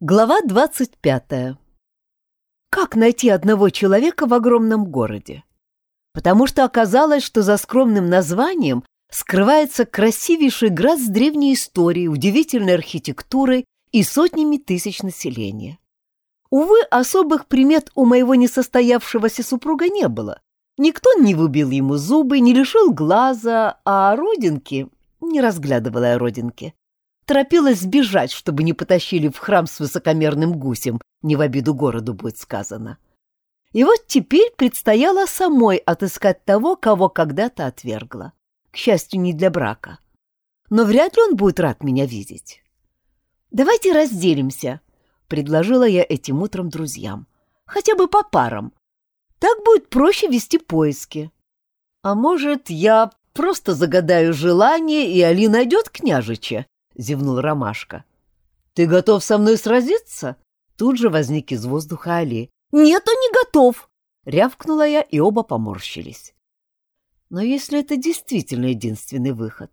Глава 25. Как найти одного человека в огромном городе? Потому что оказалось, что за скромным названием скрывается красивейший град с древней историей, удивительной архитектурой и сотнями тысяч населения. Увы, особых примет у моего несостоявшегося супруга не было. Никто не выбил ему зубы, не лишил глаза, а родинки... Не разглядывала родинки торопилась сбежать, чтобы не потащили в храм с высокомерным гусем, не в обиду городу будет сказано. И вот теперь предстояло самой отыскать того, кого когда-то отвергла. К счастью, не для брака. Но вряд ли он будет рад меня видеть. «Давайте разделимся», — предложила я этим утром друзьям. «Хотя бы по парам. Так будет проще вести поиски. А может, я просто загадаю желание, и Али найдет княжича?» — зевнул Ромашка. «Ты готов со мной сразиться?» Тут же возник из воздуха Али. «Нет, он не готов!» — рявкнула я, и оба поморщились. Но если это действительно единственный выход...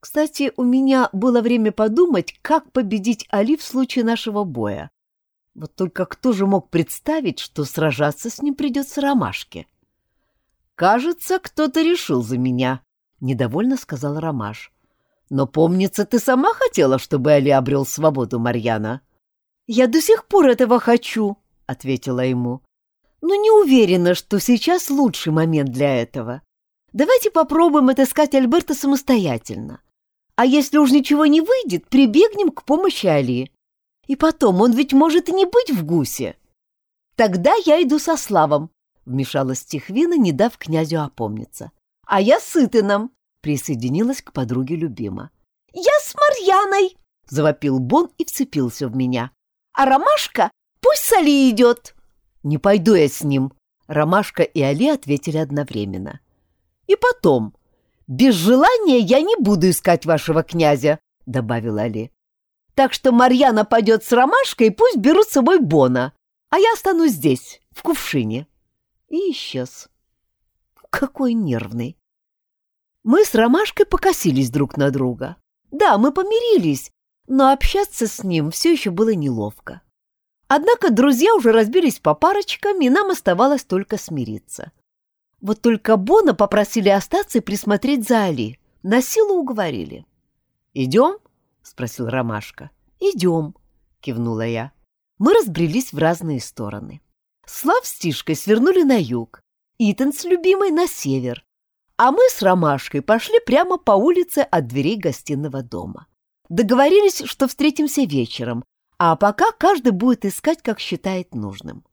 Кстати, у меня было время подумать, как победить Али в случае нашего боя. Вот только кто же мог представить, что сражаться с ним придется Ромашке? «Кажется, кто-то решил за меня», — недовольно сказал Ромаш. Но, помнится, ты сама хотела, чтобы Али обрел свободу, Марьяна. — Я до сих пор этого хочу, — ответила ему. — Но не уверена, что сейчас лучший момент для этого. Давайте попробуем отыскать Альберта самостоятельно. А если уж ничего не выйдет, прибегнем к помощи Али. И потом, он ведь может и не быть в гусе. — Тогда я иду со Славом, — вмешалась Тихвина, не дав князю опомниться. — А я с Итаном присоединилась к подруге любима. «Я с Марьяной!» — завопил Бон и вцепился в меня. «А Ромашка пусть с Али идет!» «Не пойду я с ним!» Ромашка и Али ответили одновременно. «И потом, без желания я не буду искать вашего князя!» — добавил Али. «Так что Марьяна пойдет с Ромашкой, пусть берут с собой Бона, а я останусь здесь, в кувшине». И исчез. Какой нервный. Мы с Ромашкой покосились друг на друга. Да, мы помирились, но общаться с ним все еще было неловко. Однако друзья уже разбились по парочкам, и нам оставалось только смириться. Вот только Бона попросили остаться и присмотреть за Али. На силу уговорили. «Идем?» — спросил Ромашка. «Идем», — кивнула я. Мы разбрелись в разные стороны. Слав с Тишкой свернули на юг, Итан с любимой на север, а мы с Ромашкой пошли прямо по улице от дверей гостиного дома. Договорились, что встретимся вечером, а пока каждый будет искать, как считает нужным.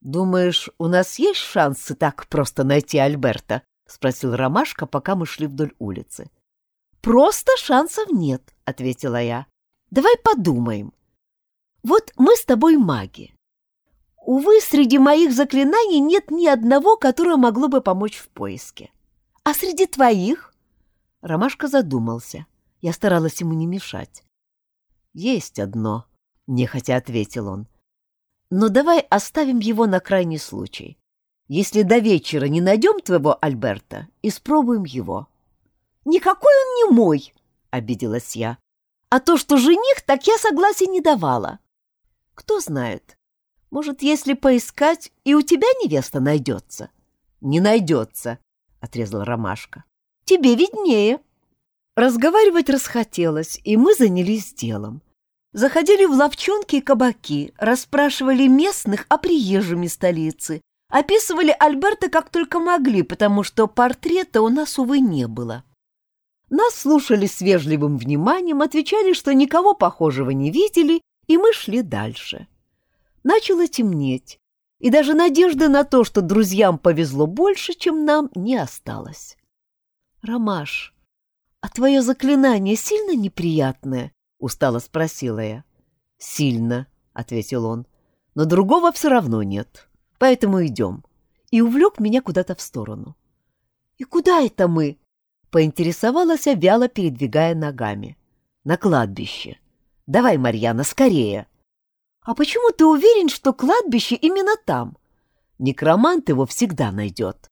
«Думаешь, у нас есть шансы так просто найти Альберта?» — спросил Ромашка, пока мы шли вдоль улицы. «Просто шансов нет», — ответила я. «Давай подумаем. Вот мы с тобой маги. Увы, среди моих заклинаний нет ни одного, которое могло бы помочь в поиске. А среди твоих? Ромашка задумался. Я старалась ему не мешать. Есть одно, нехотя ответил он. Но давай оставим его на крайний случай. Если до вечера не найдем твоего Альберта, испробуем его. Никакой он не мой, обиделась я. А то, что жених, так я согласия не давала. Кто знает, может, если поискать, и у тебя невеста найдется? Не найдется, отрезал Ромашка. Тебе виднее. Разговаривать расхотелось, и мы занялись делом. Заходили в ловчонки и кабаки, расспрашивали местных о приезжем из столицы, описывали Альберта как только могли, потому что портрета у нас, увы, не было. Нас слушали с вежливым вниманием, отвечали, что никого похожего не видели, и мы шли дальше. Начало темнеть, и даже надежды на то, что друзьям повезло больше, чем нам, не осталось. «Ромаш, а твое заклинание сильно неприятное?» — устало спросила я. «Сильно», — ответил он, — «но другого все равно нет, поэтому идем». И увлек меня куда-то в сторону. «И куда это мы?» — поинтересовалась я, вяло передвигая ногами. «На кладбище. Давай, Марьяна, скорее!» «А почему ты уверен, что кладбище именно там? Некромант его всегда найдет».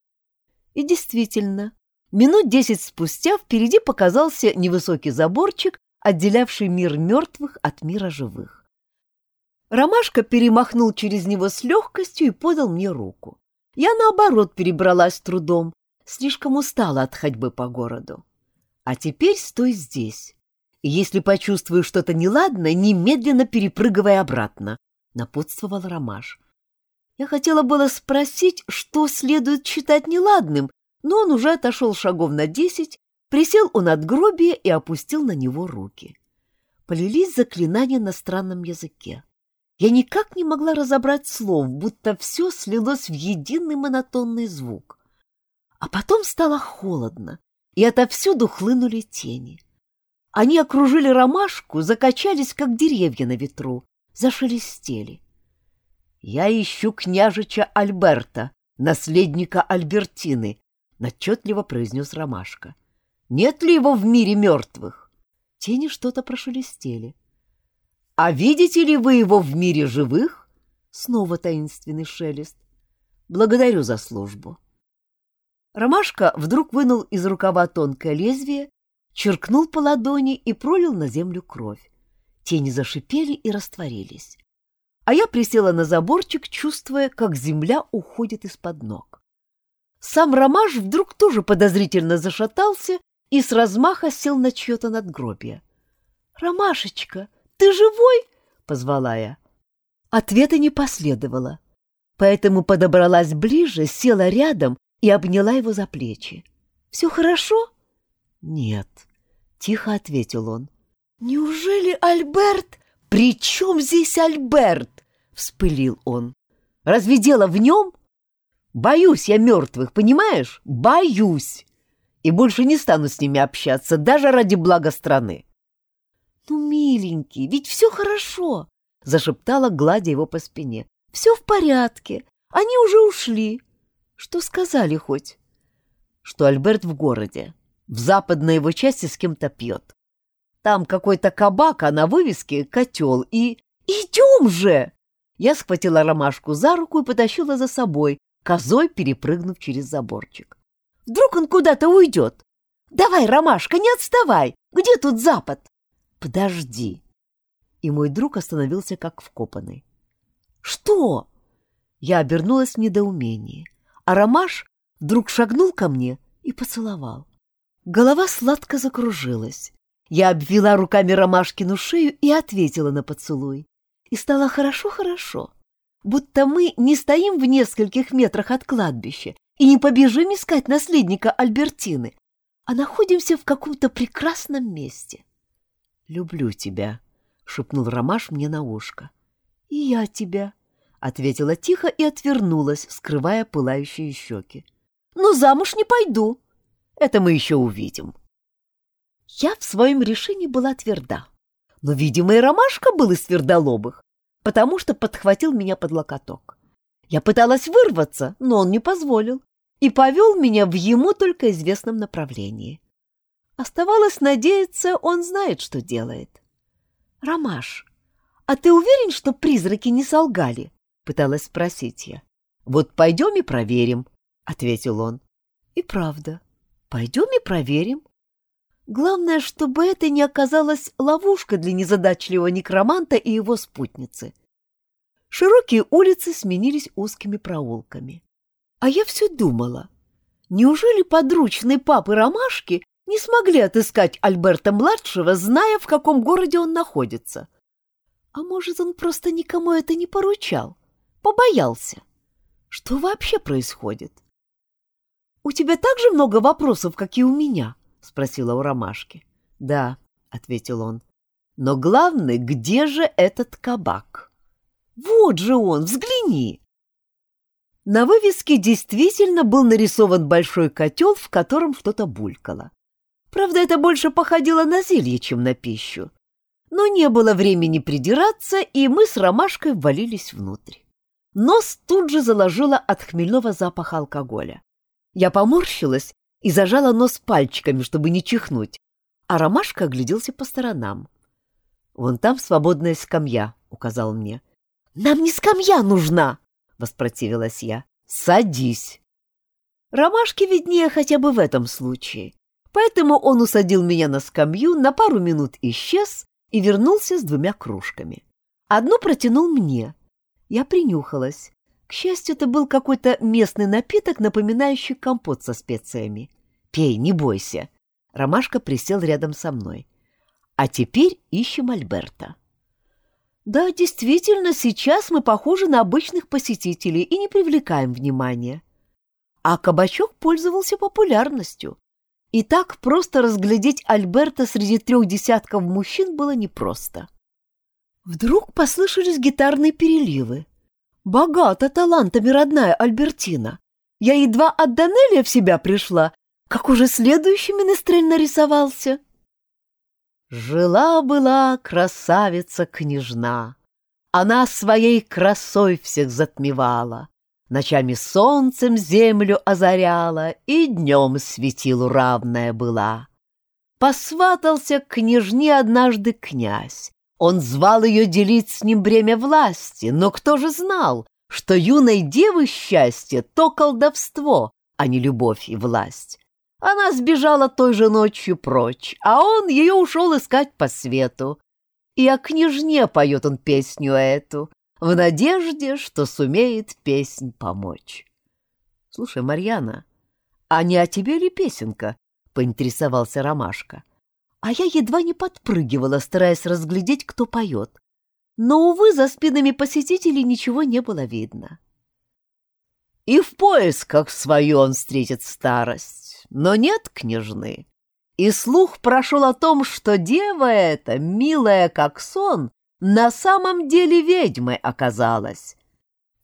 И действительно, минут десять спустя впереди показался невысокий заборчик, отделявший мир мертвых от мира живых. Ромашка перемахнул через него с легкостью и подал мне руку. Я, наоборот, перебралась трудом, слишком устала от ходьбы по городу. А теперь стой здесь. Если почувствуешь что-то неладное, немедленно перепрыгивай обратно, — напутствовал Ромаш. Я хотела было спросить, что следует считать неладным, но он уже отошел шагов на десять, присел у надгробия и опустил на него руки. Полились заклинания на странном языке. Я никак не могла разобрать слов, будто все слилось в единый монотонный звук. А потом стало холодно, и отовсюду хлынули тени. Они окружили ромашку, закачались, как деревья на ветру, зашелестели. «Я ищу княжича Альберта, наследника Альбертины», — начетливо произнес ромашка. «Нет ли его в мире мертвых?» Тени что-то прошелестели. «А видите ли вы его в мире живых?» Снова таинственный шелест. «Благодарю за службу». Ромашка вдруг вынул из рукава тонкое лезвие, черкнул по ладони и пролил на землю кровь. Тени зашипели и растворились. А я присела на заборчик, чувствуя, как земля уходит из-под ног. Сам Ромаш вдруг тоже подозрительно зашатался и с размаха сел на чье-то надгробие. «Ромашечка, ты живой?» — позвала я. Ответа не последовало, поэтому подобралась ближе, села рядом и обняла его за плечи. «Все хорошо?» «Нет», — тихо ответил он. «Неужели Альберт?» «При чем здесь Альберт?» — вспылил он. «Разве дело в нем? Боюсь я мертвых, понимаешь? Боюсь! И больше не стану с ними общаться, даже ради блага страны». «Ну, миленький, ведь все хорошо!» — зашептала, гладя его по спине. «Все в порядке, они уже ушли. Что сказали хоть?» «Что Альберт в городе, в западной его части с кем-то пьет. Там какой-то кабак, а на вывеске котел и... «Идем же!» Я схватила ромашку за руку и потащила за собой, козой перепрыгнув через заборчик. «Вдруг он куда-то уйдет? Давай, ромашка, не отставай! Где тут запад?» «Подожди!» И мой друг остановился как вкопанный. «Что?» Я обернулась в недоумении, а ромаш вдруг шагнул ко мне и поцеловал. Голова сладко закружилась. Я обвела руками Ромашкину шею и ответила на поцелуй. И стало хорошо-хорошо, будто мы не стоим в нескольких метрах от кладбища и не побежим искать наследника Альбертины, а находимся в каком-то прекрасном месте. «Люблю тебя», — шепнул Ромаш мне на ушко. «И я тебя», — ответила тихо и отвернулась, скрывая пылающие щеки. «Но замуж не пойду. Это мы еще увидим». Я в своем решении была тверда. Но, видимо, и Ромашка был из твердолобых, потому что подхватил меня под локоток. Я пыталась вырваться, но он не позволил и повел меня в ему только известном направлении. Оставалось надеяться, он знает, что делает. «Ромаш, а ты уверен, что призраки не солгали?» — пыталась спросить я. «Вот пойдем и проверим», — ответил он. «И правда, пойдем и проверим», Главное, чтобы это не оказалась ловушка для незадачливого некроманта и его спутницы. Широкие улицы сменились узкими проулками. А я все думала, неужели подручные папы Ромашки не смогли отыскать Альберта-младшего, зная, в каком городе он находится? А может, он просто никому это не поручал, побоялся? Что вообще происходит? У тебя так же много вопросов, как и у меня? —— спросила у ромашки. «Да», — ответил он. «Но главное, где же этот кабак?» «Вот же он, взгляни!» На вывеске действительно был нарисован большой котел, в котором что-то булькало. Правда, это больше походило на зелье, чем на пищу. Но не было времени придираться, и мы с ромашкой ввалились внутрь. Нос тут же заложило от хмельного запаха алкоголя. Я поморщилась и зажала нос пальчиками, чтобы не чихнуть, а Ромашка огляделся по сторонам. «Вон там свободная скамья», — указал мне. «Нам не скамья нужна!» — воспротивилась я. «Садись!» Ромашке виднее хотя бы в этом случае, поэтому он усадил меня на скамью, на пару минут исчез и вернулся с двумя кружками. Одну протянул мне. Я принюхалась. К счастью, это был какой-то местный напиток, напоминающий компот со специями. «Пей, не бойся». Ромашка присел рядом со мной. «А теперь ищем Альберта». Да, действительно, сейчас мы похожи на обычных посетителей и не привлекаем внимания. А кабачок пользовался популярностью. И так просто разглядеть Альберта среди трех десятков мужчин было непросто. Вдруг послышались гитарные переливы. Богата талантами родная Альбертина. Я едва от Данелия в себя пришла, как уже следующий менестрель нарисовался. Жила-была красавица-княжна. Она своей красой всех затмевала, Ночами солнцем землю озаряла И днем светилу равная была. Посватался к княжне однажды князь. Он звал ее делить с ним бремя власти, но кто же знал, что юной девы счастье — то колдовство, а не любовь и власть. Она сбежала той же ночью прочь, а он ее ушел искать по свету. И о княжне поет он песню эту, в надежде, что сумеет песнь помочь. — Слушай, Марьяна, а не о тебе ли песенка? — поинтересовался Ромашка. А я едва не подпрыгивала, стараясь разглядеть, кто поет. Но, увы, за спинами посетителей ничего не было видно. И в поисках свою он встретит старость но нет княжны. И слух прошел о том, что дева эта, милая как сон, на самом деле ведьмой оказалась.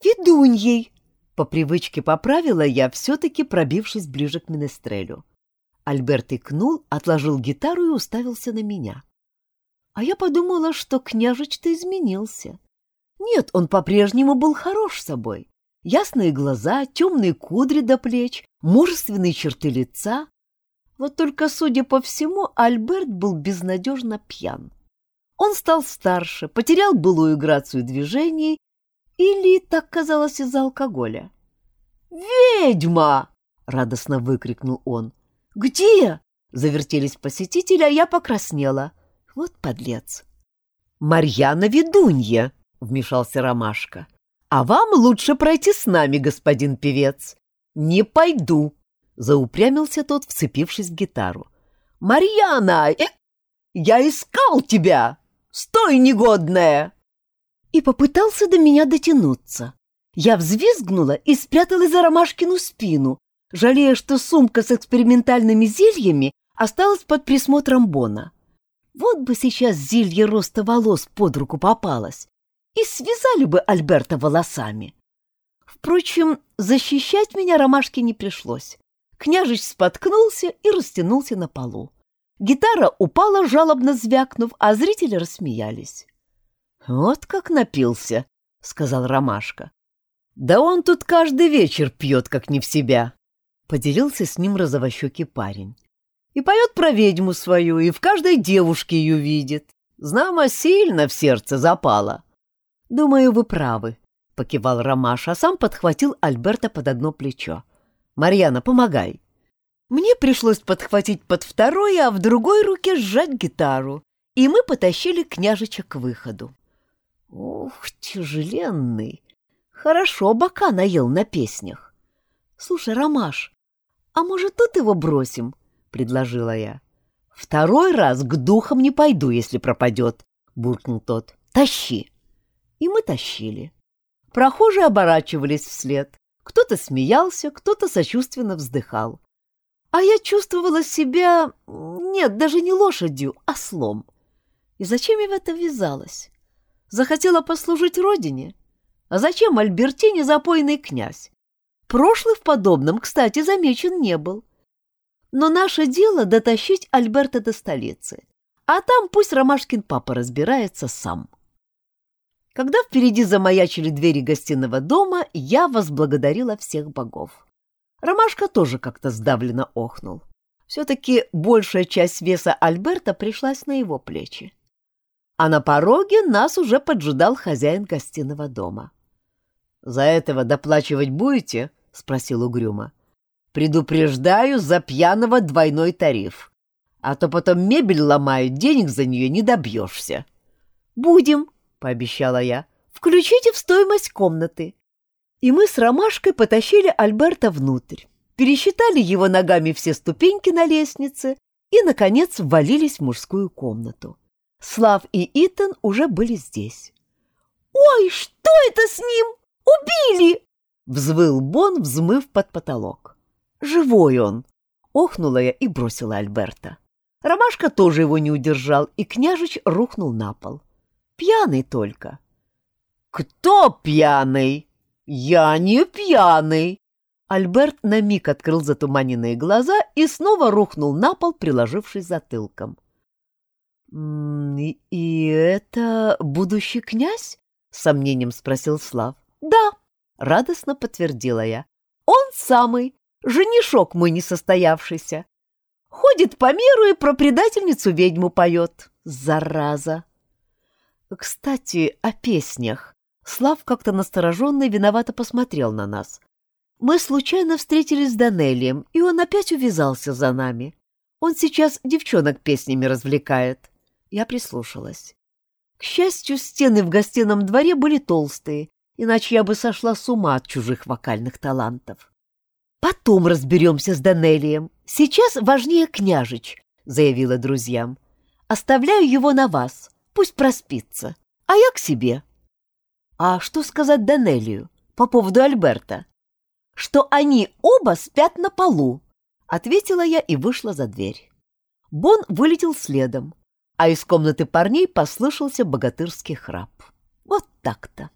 «Ведуньей!» — по привычке поправила я, все-таки пробившись ближе к Менестрелю. Альберт икнул, отложил гитару и уставился на меня. А я подумала, что княжич-то изменился. Нет, он по-прежнему был хорош собой. Ясные глаза, темные кудри до плеч, мужественные черты лица. Вот только, судя по всему, Альберт был безнадежно пьян. Он стал старше, потерял былую грацию движений или, так казалось, из-за алкоголя. «Ведьма!» — радостно выкрикнул он. «Где?» — завертелись посетители, а я покраснела. Вот подлец. «Марьяна Ведунья!» — вмешался Ромашка. «А вам лучше пройти с нами, господин певец». «Не пойду», — заупрямился тот, вцепившись в гитару. «Марьяна! Э, я искал тебя! Стой, негодная!» И попытался до меня дотянуться. Я взвизгнула и спряталась за Ромашкину спину, жалея, что сумка с экспериментальными зельями осталась под присмотром Бона. Вот бы сейчас зелье роста волос под руку попалось и связали бы Альберта волосами. Впрочем, защищать меня ромашке не пришлось. Княжич споткнулся и растянулся на полу. Гитара упала, жалобно звякнув, а зрители рассмеялись. «Вот как напился», — сказал Ромашка. «Да он тут каждый вечер пьет, как не в себя», — поделился с ним розовощекий парень. «И поет про ведьму свою, и в каждой девушке ее видит. Знамо, сильно в сердце запало». «Думаю, вы правы», — покивал Ромаш, а сам подхватил Альберта под одно плечо. «Марьяна, помогай». Мне пришлось подхватить под второе, а в другой руке сжать гитару, и мы потащили княжича к выходу. Ух, тяжеленный! Хорошо бока наел на песнях. Слушай, Ромаш, а может, тут его бросим? — предложила я. Второй раз к духам не пойду, если пропадет, — буркнул тот. Тащи! и мы тащили. Прохожие оборачивались вслед. Кто-то смеялся, кто-то сочувственно вздыхал. А я чувствовала себя... Нет, даже не лошадью, а слом. И зачем я в это ввязалась? Захотела послужить родине? А зачем Альбертине запойный князь? Прошлый в подобном, кстати, замечен не был. Но наше дело — дотащить Альберта до столицы. А там пусть Ромашкин папа разбирается сам. Когда впереди замаячили двери гостиного дома, я возблагодарила всех богов. Ромашка тоже как-то сдавленно охнул. Все-таки большая часть веса Альберта пришлась на его плечи. А на пороге нас уже поджидал хозяин гостиного дома. «За этого доплачивать будете?» — спросил угрюмо. «Предупреждаю, за пьяного двойной тариф. А то потом мебель ломают, денег за нее не добьешься». «Будем», — пообещала я. «Включите в стоимость комнаты». И мы с Ромашкой потащили Альберта внутрь, пересчитали его ногами все ступеньки на лестнице и, наконец, ввалились в мужскую комнату. Слав и Итан уже были здесь. «Ой, что это с ним? Убили!» — взвыл Бон, взмыв под потолок. «Живой он!» — охнула я и бросила Альберта. Ромашка тоже его не удержал, и княжич рухнул на пол. Пьяный только. «Кто пьяный? Я не пьяный!» Альберт на миг открыл затуманенные глаза и снова рухнул на пол, приложившись затылком. «И это будущий князь?» — сомнением спросил Слав. «Да», — радостно подтвердила я. «Он самый, женишок мой несостоявшийся. Ходит по миру и про предательницу ведьму поет. Зараза!» Кстати, о песнях. Слав как-то настороженно и виновато посмотрел на нас. Мы случайно встретились с Данелием, и он опять увязался за нами. Он сейчас девчонок песнями развлекает. Я прислушалась. К счастью, стены в гостином дворе были толстые, иначе я бы сошла с ума от чужих вокальных талантов. «Потом разберемся с Данелием. Сейчас важнее княжич», — заявила друзьям. «Оставляю его на вас. Пусть проспится. А я к себе». «А что сказать Данелию по поводу Альберта?» «Что они оба спят на полу», — ответила я и вышла за дверь. Бон вылетел следом, а из комнаты парней послышался богатырский храп. Вот так-то.